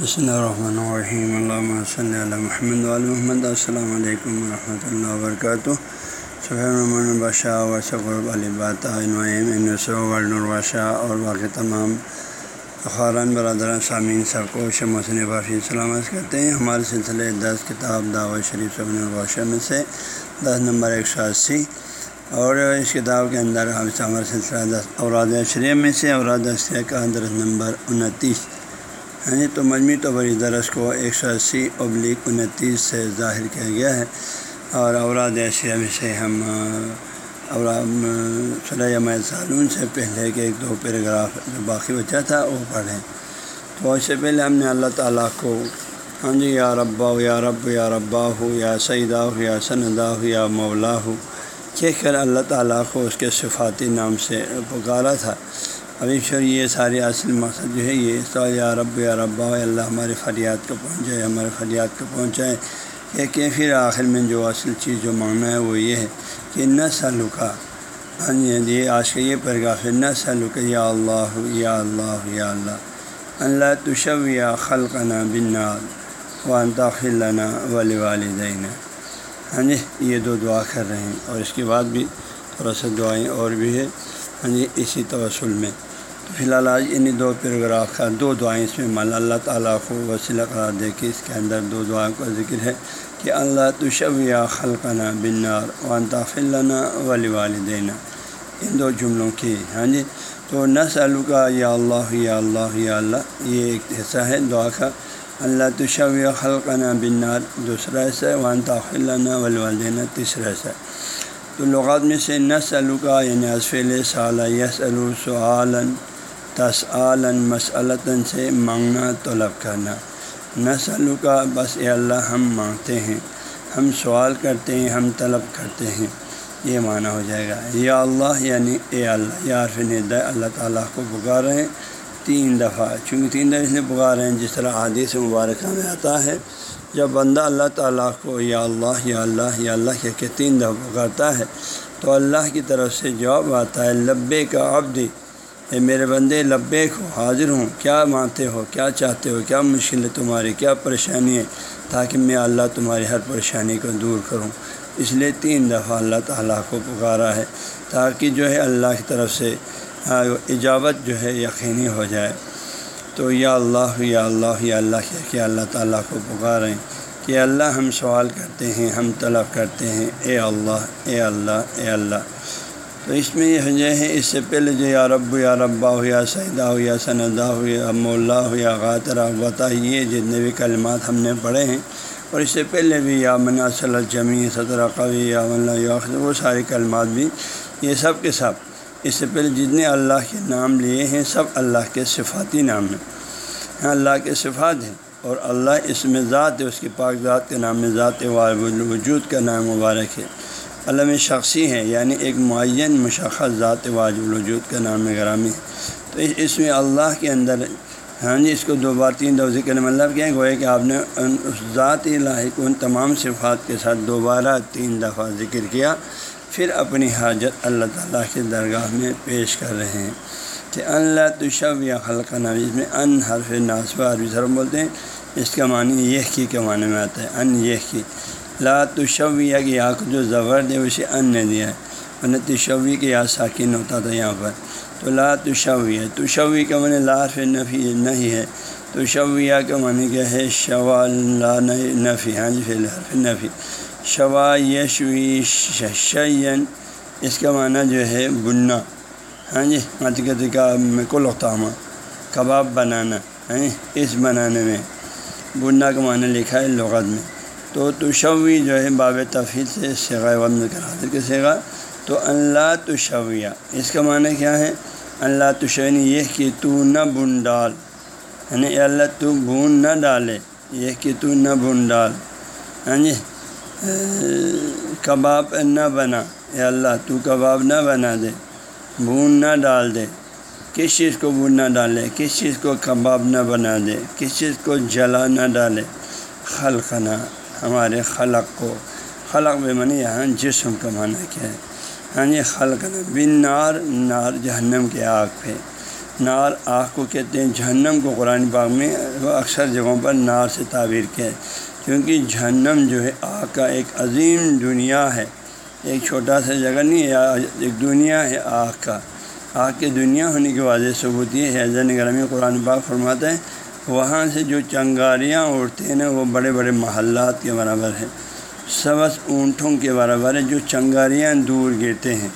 بسم اللہ الرحمن الرحیم اللہ صلی اللہ محمد محمد السلام علیکم ورحمۃ اللہ وبرکاتہ سہرمن البشاہ وصف الباشہ اور باقی تمام خارن برادران سامعین سب کو شموسن بافی سلامت کرتے ہیں ہمارے سلسلے دس کتاب دعوت شریف صبن الباشہ میں سے دس نمبر ایک سو اسی. اور اس کتاب کے اندر ہمارا سلسلہ دس اوراد شریف میں سے اوراد کا درس نمبر انتیس ہاں جی تو مجموعی طور پر اس درس کو ایک سو اسی ابلیغ انتیس سے ظاہر کیا گیا ہے اور اوراد اشریہ میں سے ہم صلی سالون سے پہلے کے ایک دو پیراگراف جو باقی بچا تھا وہ پڑھیں تو اس سے پہلے ہم نے اللہ تعالیٰ کو ہاں جی یا ربا ہو یا رب، یا ربا ہو یا سعیدہ ہو یا سندا ہو یا مولا ہو کہہ کر اللہ تعالیٰ کو اس کے صفاتی نام سے پکارا تھا۔ ابھی شور یہ سارے اصل مقصد جو ہے یہ سو یا رب یا ربا اللہ ہمارے فریات کو پہنچائے ہمارے فریات کو پہنچائے۔ یہ کہ پھر آخر میں جو اصل چیز، جو مانگنا ہے، وہ یہ ہے کہ نہ سالو کا ہاں جی یہ آج کا یہ پیراگراف ہے نہ سالو کا یا اللہ یا اللہ یا اللہ۔ اللہ تشو یا خلقنا بناد وان تاخلنا ولی والدین ہاں جی یہ دو دعا کر رہے ہیں اور اس کے بعد بھی تھوڑا سا دعائیں اور بھی ہے۔ ہاں جی اسی توسل میں۔ فی الحال آج انہیں دو پیراگراف کا دو دعائیں اس میں مال اللہ تعالیٰ کو وسیلہ قرار دے کے اس کے اندر دو دعائیں کا ذکر ہے کہ اللہ تشب یا خلقنا بنار وان طافلنا ولی والدینہ ان دو جملوں کی ہاں جی؟ تو نسل کا یا اللہ یا اللہ یا اللہ، یہ ایک حصہ ہے دعا کا۔ اللہ تشب یا خلقنا بنار دوسرا حصہ ہے وان طافلنا ولی تیسرا حصہ تو لغات میں سے نسل کا یعنی اسفیل سالہ یس السعالن تس عالن مسلطن سے مانگنا طلب کرنا۔ نسل کا بس اے اللہ، ہم مانگتے ہیں۔ ہم سوال کرتے ہیں، ہم طلب کرتے ہیں۔ یہ معنی ہو جائے گا۔ یا اللہ یعنی اے اللہ۔ یا عرف ندہ اللہ تعالیٰ کو پکار رہے ہیں تین دفعہ۔ چونکہ تین دفعہ اس لیے پکار رہے ہیں، جس طرح عادی سے مبارکہ میں آتا ہے۔ جب بندہ اللہ تعالیٰ کو یا اللہ یا اللہ یا اللہ کہہ کے تین دفعہ پکارتا ہے، تو اللہ کی طرف سے جواب آتا ہے لبے کا عبدی۔ اے میرے بندے، لبیک ہو حاضر ہوں۔ کیا مانتے ہو؟ کیا چاہتے ہو؟ کیا مشکل ہے تمہاری؟ کیا پریشانی ہے تاکہ میں اللہ تمہاری ہر پریشانی کو دور کروں۔ اس لیے تین دفعہ اللہ تعالیٰ کو پکارا ہے تاکہ جو ہے اللہ کی طرف سے اجابت جو ہے یقینی ہو جائے۔ تو یا اللہ یا اللہ یا اللہ کہ اللہ تعالیٰ کو پکاریں کہ اللہ ہم سوال کرتے ہیں، ہم طلب کرتے ہیں۔ اے اللہ اے اللہ اے اللہ۔ تو اس میں یہ جو ہے، اس سے پہلے جو یا رب یا ربا ہو، یا سیدہ ہو، یا سندا ہو، یا مولا ہو، یا غاطرہ یہ جتنے بھی کلمات ہم نے پڑھے ہیں۔ اور اس سے پہلے بھی یا منا صلی جمی صدر قوی، یا ملا وہ سارے کلمات بھی یہ سب کے سب۔ اس سے پہلے جتنے اللہ کے نام لیے ہیں، سب اللہ کے صفاتی نام ہیں۔ ہاں، اللہ کے صفات ہیں اور اللہ اس میں ذات ہے، اس کی پاک ذات کے نام میں ذات وجود کا نام مبارک ہے۔ علم شخصی ہے یعنی ایک معین مشخص ذات واجب الوجود کا نام گرامی ہے تو اس میں اللہ کے اندر ہاں جی اس کو دو بار تین دو ذکر مطلب کیا گوئے کہ آپ نے ان اس ذات الہی کو ان تمام صفات کے ساتھ دوبارہ تین دفعہ ذکر کیا، پھر اپنی حاجت اللہ تعالیٰ کی درگاہ میں پیش کر رہے ہیں کہ اللہ تشب یا خلق اس میں ان حرف ناصبہ عربی سر بولتے ہیں۔ اس کا معنی یہ کی کے معنی میں آتا ہے۔ ان یہ کی لا تشویہ کی یا کو جو زبر دے اسے ان نے دیا ہے۔ ورنہ تشوی کے یا ساکن ہوتا تھا یہاں پر۔ تو لا تشویہ تشوی کا معنی لا نفی نہیں ہے۔ تشویہ کا معنی کیا ہے؟ شوا لا نفی ہاں جی فی نفی۔ شوا یشوی شین اس کا معنی جو ہے بننا۔ ہاں جی مت کا کل اختامہ کباب بنانا۔ ہاں جی، اس بنانے میں۔ بننا کا معنی لکھا ہے لغت میں۔ تو تشوی جو ہے باب تفیل سے سیگا وزن کر حاضر کے سیگا تو اللہ تشویہ، اس کا معنی کیا ہے؟ اللہ تشوین یعنی یہ کہ تو نہ بن ڈال۔ یعنی اللہ تو بھون نہ ڈالے، یہ کہ تو نہ بھون ڈال۔ ہاں جی کباب نہ بنا۔ اے اللہ تو کباب نہ بنا دے، بھون نہ ڈال دے۔ کس چیز کو بھون نہ ڈالے؟ کس چیز کو کباب نہ بنا دے؟ کس چیز کو جلا نہ ڈالے؟ خلقنا۔ ہمارے خلق کو، خلق میں منی یہاں جسم کا معنی کیا ہے؟ ہاں جی خلق بن نار نار جہنم کے آگ پہ۔ نار آگ کو کہتے ہیں، جہنم کو قرآن باغ میں اکثر جگہوں پر نار سے تعبیر کیا ہے۔ کیونکہ جہنم جو ہے، آگ کا ایک عظیم دنیا ہے۔ ایک چھوٹا سا جگہ نہیں ہے، ایک دنیا ہے آگ کا۔ آگ کی دنیا ہونے کی واضح ثبوت یہ ہے۔ حضرت گرمی قرآن باغ فرماتا ہے وہاں سے جو چنگاریاں اڑتے ہیں نا، وہ بڑے بڑے محلات کے برابر ہے سبز اونٹوں کے برابر ہے جو چنگاریاں دور گرتے ہیں۔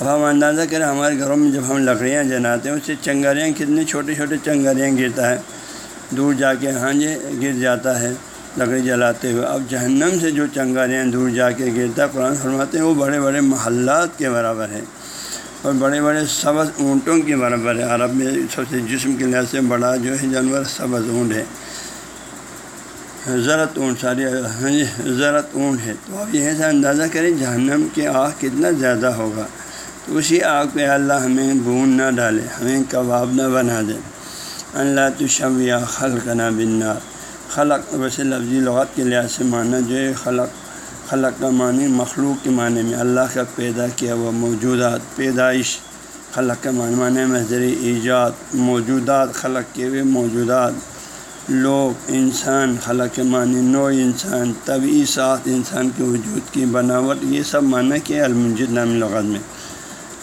اب ہم اندازہ کریں، ہمارے گھروں میں جب ہم لکڑیاں جلاتے ہیں، اس سے چنگاریاں کتنے چھوٹے چھوٹے چنگاریاں گرتا ہے۔ دور جا کے ہاں جی گر جاتا ہے لکڑی جلاتے ہوئے۔ اب جہنم سے جو چنگاریاں دور جا کے گرتا ہے، قرآن فرماتے ہیں، وہ بڑے بڑے محلات کے برابر ہے اور بڑے بڑے سبز اونٹوں کے برابر ہے۔ عرب میں سب سے جسم کے لحاظ سے بڑا جو ہے جانور سبز اونٹ ہے۔ زرت اونٹ، ساری ہاں جی زرت اونٹ ہے۔ تو آپ یہ سے اندازہ کریں جہنم کی آگ کتنا زیادہ ہوگا۔ تو اسی آگ پہ اللہ ہمیں بھون نہ ڈالے، ہمیں کباب نہ بنا دے۔ اللہ تو شب یا خلق نہ بنار خلق، ویسے لفظی لغات کے لحاظ سے معنی جو ہے خلق خلق کا معنی مخلوق کے معنی میں اللہ کا پیدا کیا ہوا موجودات، پیدائش خلق کا معنی معنی مظری ایجاد، موجودات خلق کے ہوئے موجودات، لوگ، انسان خلق کے معنی نو انسان طبی ساتھ انسان کے وجود کی بناوٹ، یہ سب معنی کیا المجد نام لغت میں۔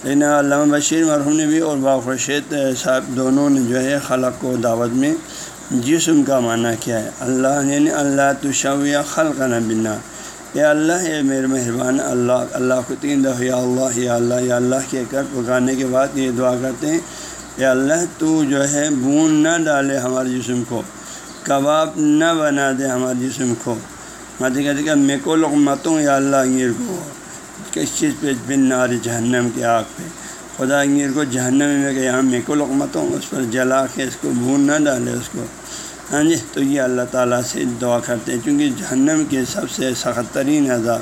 لیکن علامہ بشیر مرحوم نے بھی اور باخرشید صاحب دونوں نے جو ہے خلق کو دعوت میں جسم کا معنی کیا ہے۔ اللہ یعنی اللہ تشویہ خلق نہ بنا یا اللہ، اے میرے مہربان، اللہ اللہ کو تین دفعہ یا اللہ یا اللہ یا اللہ کہہ کر پکانے کے بعد یہ دعا کرتے ہیں، یا اللہ، تو جو ہے بون نہ ڈالے ہمارے جسم کو، کباب نہ بنا دے ہمارے جسم کو۔ ماتے کہتے کہ میں کو لقمتوں یا اللہ انگیر کو، کس چیز پہ؟ بن ناری جہنم کی آگ پہ۔ خدا انگیر کو جہنم میں کہ یہاں میں کو لقمتوں، اس پر جلا کے اس کو بھون نہ ڈالے اس کو۔ ہاں جی تو یہ اللہ تعالیٰ سے دعا کرتے ہیں، چونکہ جہنم کے سب سے سخت ترین عذاب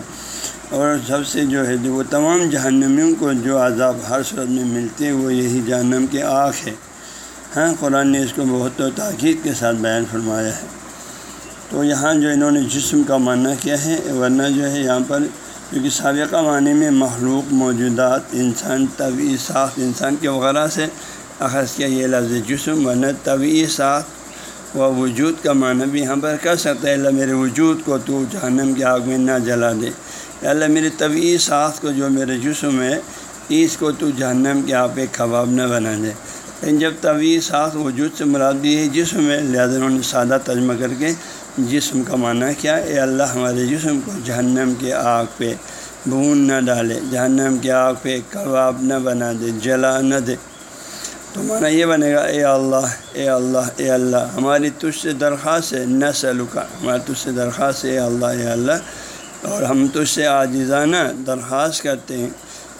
اور سب سے جو ہے، وہ تمام جہنمیوں کو جو عذاب ہر صورت میں ملتے وہ یہی جہنم کے آنکھ ہے۔ ہاں قرآن نے اس کو بہت تاکید کے ساتھ بیان فرمایا ہے۔ تو یہاں جو انہوں نے جسم کا معنی کیا ہے، ورنہ جو ہے یہاں پر، کیونکہ سابقہ معنی میں مخلوق، موجودات، انسان طبی ساخت، انسان کے وغیرہ سے اخذ کیا یہ لفظ جسم، ورنہ طبی ساخت وہ وجود کا معنی بھی یہاں پر کر سکتا ہے۔ اللہ میرے وجود کو تو جہنم کی آگ میں نہ جلا دے۔ اللہ میری طبعی ساخت کو جو میرے جسم ہے، اس کو تو جہنم کے آگ پہ کباب نہ بنا دے۔ لیکن جب طویع ساخت وجود سے مراد دی ہے جسم ہے، لہٰذا انہوں نے سادہ ترجمہ کر کے جسم کا معنی کیا۔ اے اللہ، ہمارے جسم کو جہنم کے آگ پہ بھون نہ ڈالے، جہنم کے آگ پہ کباب نہ بنا دے، جلا نہ دے۔ تو مانا یہ بنے گا، اے اللہ اے اللہ اے اللہ۔ ہماری تجھ سے درخواست ہے نہ سلوکا ہماری تجھ سے درخواست ہے، اے اللہ اے اللہ۔ اور ہم تجھ سے آجزانہ درخواست کرتے ہیں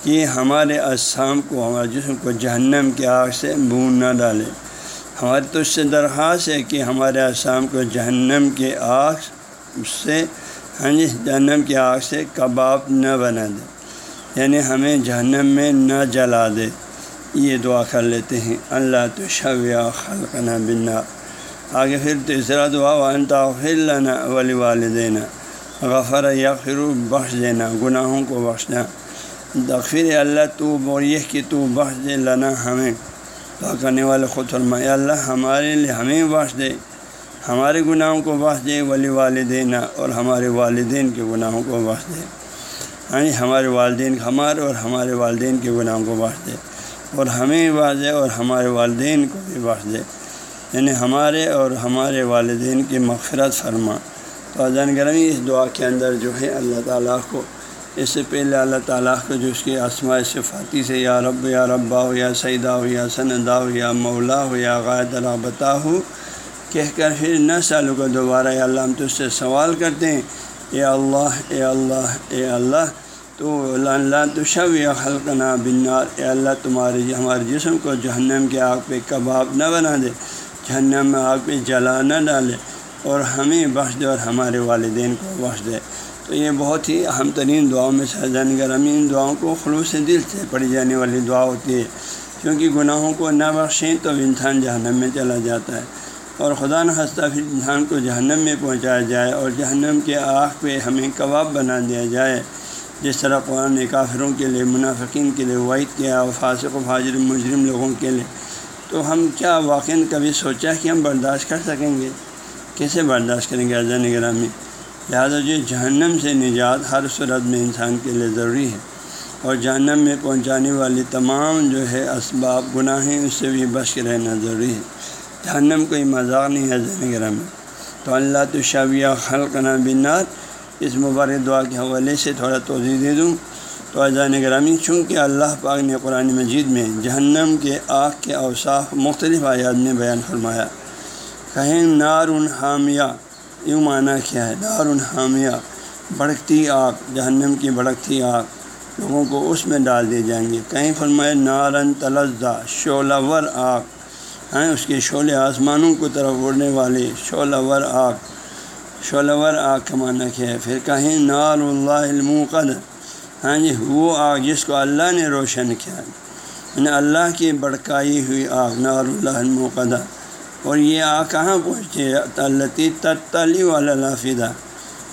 کہ ہمارے اسام کو، ہمارے جسم کو جہنم کی آگ سے بون نہ ڈالے۔ ہماری تجھ سے درخواست ہے کہ ہمارے اسام کو جہنم کے آگ سے ہاں جی جہنم کی آگ سے کباب نہ بنا دے۔ یعنی ہمیں جہنم میں نہ جلا دے۔ یہ دعا کر لیتے ہیں. اللہ تو شویہ خلقنا بنا آگے پھر تیسرا دعا وانتا لنا ولی والدینہ غفر یا فرو بخش دینا. گناہوں کو بخشنا دخر اللہ، تو بوریہ کہ تو بخش دے لنا ہمیں. دعا کرنے والے خود فرمائے اللہ ہمارے لیے ہمیں بخش دے. ہمارے گناہوں کو بخش دے ولی والدینہ اور ہمارے والدین کے گناہوں کو بخش دے. یعنی ہمارے والدین ہمارے اور ہمارے والدین کے گناہوں کو بخش دے. اور ہمیں بھی اور ہمارے والدین کو بھی بخش دے یعنی ہمارے اور ہمارے والدین کی مغفرت فرما۔ تو اذان گرمی اس دعا کے اندر جو ہے اللہ تعالیٰ کو، اس سے پہلے اللہ تعالیٰ کو جو اس کی اسماء صفاتی سے یا رب، یا ربا ہو یا سیدہ ہو یا سندا ہو یا مولا ہو یا غائد البتا ہو، کہہ کر پھر نہ سالوں کو دوبارہ یا اللہ ہم تو اس سے سوال کرتے ہیں۔ اے اللہ اے اللہ اے اللہ تو اللہ تو شب یا خلقنا بنار اے اللہ، تمہارے ہمارے جسم کو جہنم کے آگ پہ کباب نہ بنا دے، جہنم میں آگ پہ جلا نہ ڈالے، اور ہمیں بخش دے اور ہمارے والدین کو بخش دے۔ تو یہ بہت ہی اہم ترین دعاؤں میں سرجان گرمی ان دعاؤں کو خلوص دل سے پڑھی جانے والی دعا ہوتی ہے۔ کیونکہ گناہوں کو نہ بخشیں تو انسان جہنم میں چلا جاتا ہے۔ اور خدا نہ پھر انسان کو جہنم میں پہنچایا جائے اور جہنم کے آگ پہ ہمیں کباب بنا دیا جائے۔ جس طرح قرآن کافروں کے لیے، منافقین کے لیے وعید کیا اور فاسق و حاضر مجرم لوگوں کے لیے۔ تو ہم کیا واقع کبھی سوچا کہ ہم برداشت کر سکیں گے؟ کیسے برداشت کریں گے اعضا نگرامی لہٰذا جو جہنم سے نجات ہر صورت میں انسان کے لیے ضروری ہے۔ اور جہنم میں پہنچانے والی تمام جو ہے اسباب، گناہیں، اس سے بھی بچ کے رہنا ضروری ہے۔ جہنم کوئی مذاق نہیں ہے زین گرہ میں تو اللہ تو شبیہ خلقنا بنار اس مبارک دعا کے حوالے سے تھوڑا توضیع دے دوں۔ تو اذان گرامی چونکہ اللہ پاک نے قرآن مجید میں جہنم کے آگ کے اوصاف مختلف آیات میں بیان فرمایا، کہیں نار حامیہ یوں معنی کیا ہے؟ نار حامیہ بھڑکتی آگ، جہنم کی بھڑکتی آگ، لوگوں کو اس میں ڈال دیے جائیں گے۔ کہیں فرمائے نارن تلزہ شعلہ ور آگ ہیں اس کے شعلے آسمانوں کو طرف اڑنے والے شعلہ ور آگ۔ شعلہ آگ کا معنی کیا ہے؟ پھر کہیں نار اللہ المقد ہاں جی وہ آگ جس کو اللہ نے روشن کیا یعنی اللہ کی بڑکائی ہوئی آگ نار اللہ المقدہ اور یہ آگ کہاں پہنچے اللہ تلی والا لافدہ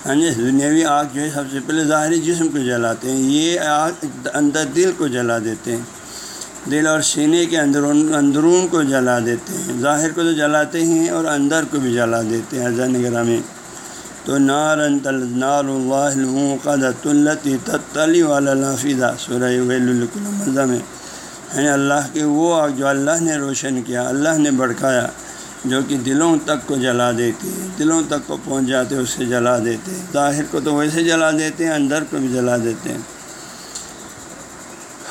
ہاں جی دنیاوی آگ جو ہے، سب سے پہلے ظاہری جسم کو جلاتے ہیں. یہ آگ اندر دل کو جلا دیتے ہیں. دل اور سینے کے اندرون اندرون کو جلا دیتے ہیں. ظاہر کو تو جلاتے ہیں اور اندر کو بھی جلا دیتے ہیں زین میں تو نار انتل نار اللہ قدت التی تلی والا لافیدہ سورہ مزہ میں یعنی اللہ کے وہ آگ جو اللہ نے روشن کیا، اللہ نے بڑھکایا جو کہ دلوں تک کو جلا دیتی ہے دلوں تک کو پہنچ جاتے اس سے جلا دیتے ہیں۔ ظاہر کو تو ویسے جلا دیتے ہیں، اندر کو بھی جلا دیتے ہیں۔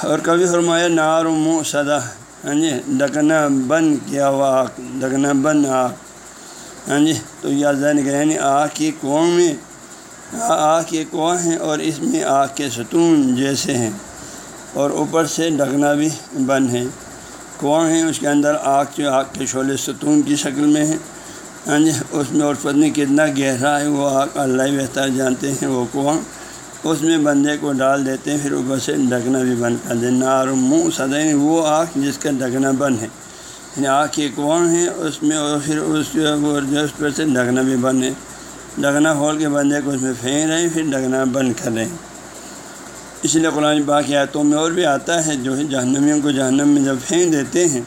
اور کبھی فرمایا، نار و منہ سدا ہاں جی یعنی ڈکنا بند کیا ہوا آگ ڈکنا بند آگ۔ ہاں جی تو یہ زین یعنی آگ کی کنواں میں آگ کے کنواں ہیں اور اس میں آگ کے ستون جیسے ہیں اور اوپر سے ڈھکنا بھی بند ہے کنواں ہیں، اس کے اندر آگ جو آگ کے شعلے ستون کی شکل میں ہیں۔ ہاں جی اس میں اور پتنی کتنا گہرا ہے وہ آگ اللہ بہتر جانتے ہیں وہ کنواں اس میں بندے کو ڈال دیتے ہیں، پھر اوپر سے ڈھکنا بھی بند کر دیں نار منہ سدیں وہ آگ جس کا ڈھکنا بند ہے۔ یعنی آگ کے کنواں ہیں؟ اس میں اور پھر اس جو اس پر سے ڈھکنا بھی بند ہے ڈھکنا کھول کے بندے کو اس میں پھینک رہے ہیں، پھر ڈھکنا بند کر رہے ہیں۔ اس لیے قرآن باقی آیتوں میں اور بھی آتا ہے، جو ہے جہنمیوں کو جہنم میں جب پھینک دیتے ہیں،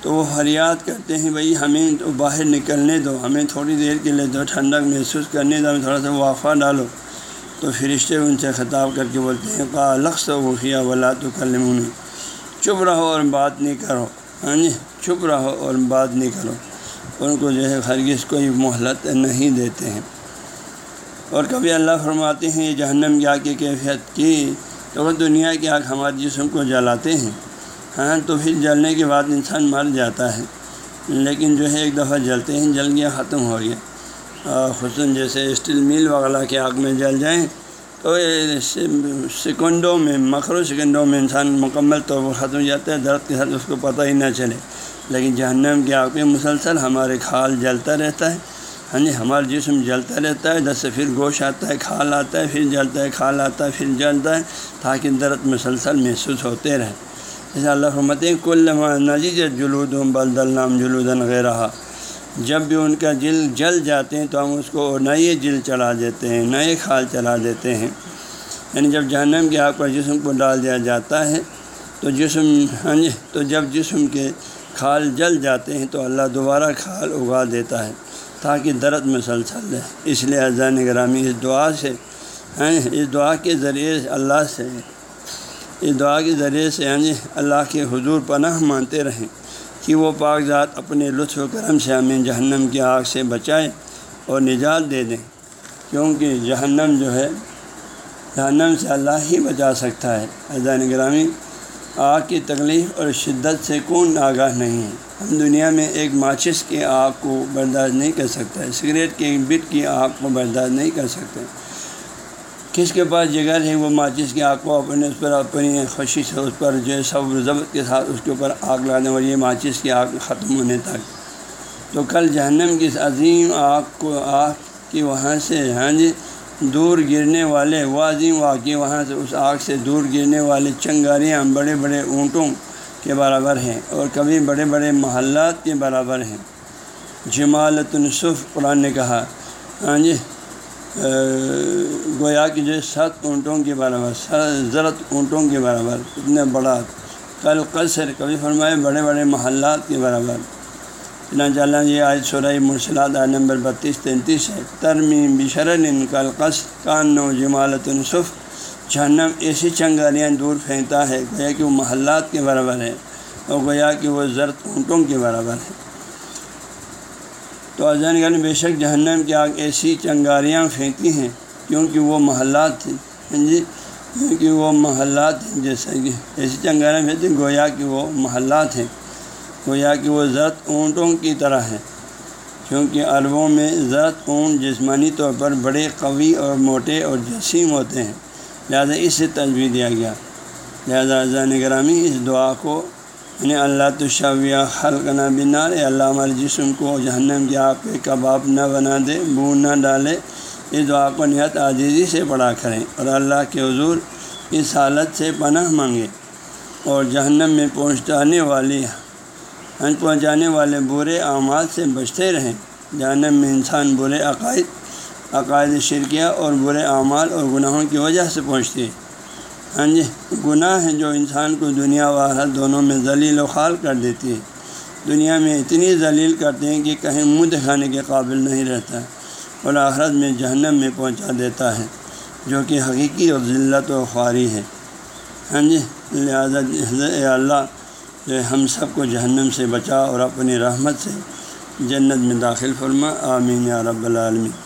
تو وہ فریاد کرتے ہیں، بھائی ہمیں تو باہر نکلنے دو، ہمیں تھوڑی دیر کے لیے دو، ٹھنڈک محسوس کرنے دو، ہمیں تھوڑا سا وافہ ڈالو۔ تو فرشتے ان سے خطاب کر کے بولتے ہیں کا لقص وفیہ ولا تو کل چپ رہو اور بات نہیں کرو۔ ہاں جی چپ رہو اور بات نہیں کرو۔ ان کو جو ہے ہرگز کوئی مہلت نہیں دیتے ہیں۔ اور کبھی اللہ فرماتے ہیں، یہ جہنم کی آگ کی کیفیت کی، تو وہ دنیا کی آگ ہمارے جسم کو جلاتے ہیں۔ ہاں تو پھر جلنے کے بعد انسان مر جاتا ہے۔ لیکن جو ہے، ایک دفعہ جلتے ہیں جل گیا ختم ہو گیا خصوصاً جیسے اسٹیل میل وغیرہ کی آگ میں جل جائیں تو سیکنڈوں میں مکرو سیکنڈوں میں انسان مکمل طور پر ختم ہو جاتا ہے درد کے ساتھ اس کو پتہ ہی نہ چلے لیکن جہنم کی آگ میں مسلسل ہمارے کھال جلتا رہتا ہے ہاں جی ہمارا جسم جلتا رہتا ہے دس سے پھر گوشت آتا ہے کھال آتا ہے پھر جلتا ہے کھال آتا ہے پھر جلتا ہے تاکہ درد مسلسل محسوس ہوتے رہے جیسے اللہ رحمت کل نجیز جلود بلد النام جلودن وغیرہ جب بھی ان کا جل جل جاتے ہیں تو ہم اس کو نئے جل چڑھا دیتے ہیں، نئے کھال چلا دیتے ہیں۔ یعنی جب جہنم کے آگ پر جسم کو ڈال دیا جاتا ہے، تو جسم ہاں جی، تو جب جسم کے کھال جل جاتے ہیں تو اللہ دوبارہ کھال اگا دیتا ہے تاکہ درد مسلسل رہے۔ اس لیے اذان گرامی اس دعا سے ہاں جی، اس دعا کے ذریعے اللہ سے، اس دعا کے ذریعے سے ہاں جی، اللہ کے حضور پناہ مانتے رہیں۔ کہ وہ پاک ذات اپنے لطف و کرم سے ہمیں جہنم کی آگ سے بچائے اور نجات دے دیں۔ کیونکہ جہنم جو ہے، جہنم سے اللہ ہی بچا سکتا ہے۔ اذان گرامی آگ کی تکلیف اور شدت سے کون آگاہ نہیں ہے۔ ہم دنیا میں ایک ماچس کی آگ کو برداشت نہیں کر سکتے، سگریٹ کی ایک بٹ کی آگ کو برداشت نہیں کر سکتے۔ کس کے پاس جگر ہے وہ ماچس کی آگ کو اپنے اس پر، اپنی خوشی سے اس پر جو ہے سب ضبط کے ساتھ اس کے اوپر آگ لانے والی یہ ماچس کی آگ ختم ہونے تک۔ تو کل جہنم کی اس عظیم آگ کو آگ کی وہاں سے ہاں جی دور گرنے والے، وہ عظیم واقعی وہاں سے اس آگ سے دور گرنے والے چنگاریاں بڑے بڑے اونٹوں کے برابر ہیں اور کبھی بڑے بڑے محلات کے برابر ہیں۔ جمالت الصف قرآن نے کہا ہاں جی گویا کہ جو سات اونٹوں کے برابر زرت اونٹوں کے برابر اتنا بڑا کل قصر، کبھی فرمائے بڑے بڑے محلات کے برابر۔ چنانچہ اللہ یہ آج سورہ مرسلات آج نمبر بتیس، تینتیس ہے ترمیم بشرن کل قص کان نو جمالت الصف جہنم ایسی چنگاریاں دور پھینکتا ہے، گویا کہ وہ محلات کے برابر ہے اور گویا کہ وہ زرد اونٹوں کے برابر ہے تو اذان گل بے شک جہنم کی آگ ایسی چنگاریاں پھینکتی ہیں کیونکہ وہ محلات تھیں ہاں جی؟ کیونکہ وہ محلات ہیں جیسے کہ ایسی چنگاریاں پھینکتی ہیں، گویا کہ وہ محلات ہیں۔ گویا کہ وہ زرد اونٹوں کی طرح ہے کیونکہ عربوں میں زرد اونٹ جسمانی طور پر بڑے، قوی اور موٹے اور جسیم ہوتے ہیں۔ لہٰذا اس سے تجویز دیا گیا۔ لہٰذا اذان گرامی اس دعا کو یعنی اللہ تشویہ حلق نہ بنا اے اللہ ہمارے جسم کو جہنم کی آپ پہ کباب نہ بنا دے بو نہ ڈالے۔ اس دعا کو نہایت عاجزی سے پڑھا کریں اور اللہ کے حضور اس حالت سے پناہ مانگے۔ اور جہنم میں پہنچانے والی پہنچانے والے برے اعمال سے بچتے رہیں۔ جہنم میں انسان برے عقائد عقائد شرکیہ اور برے اعمال اور گناہوں کی وجہ سے پہنچتی ہے ہاں جی گناہ ہیں جو انسان کو دنیا و آخرت دونوں میں ذلیل و خال کر دیتی ہے۔ دنیا میں اتنی ذلیل کرتے ہیں کہ کہیں منہ دکھانے کے قابل نہیں رہتا، اور آخرت میں جہنم میں پہنچا دیتا ہے، جو کہ حقیقی اور ذلت و خواری ہے۔ ہاں جی لہٰذا اے اللہ جو ہم سب کو جہنم سے بچا اور اپنی رحمت سے جنت میں داخل فرما۔ آمین یا رب العالمین۔